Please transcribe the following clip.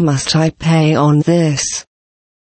Must I pay on this?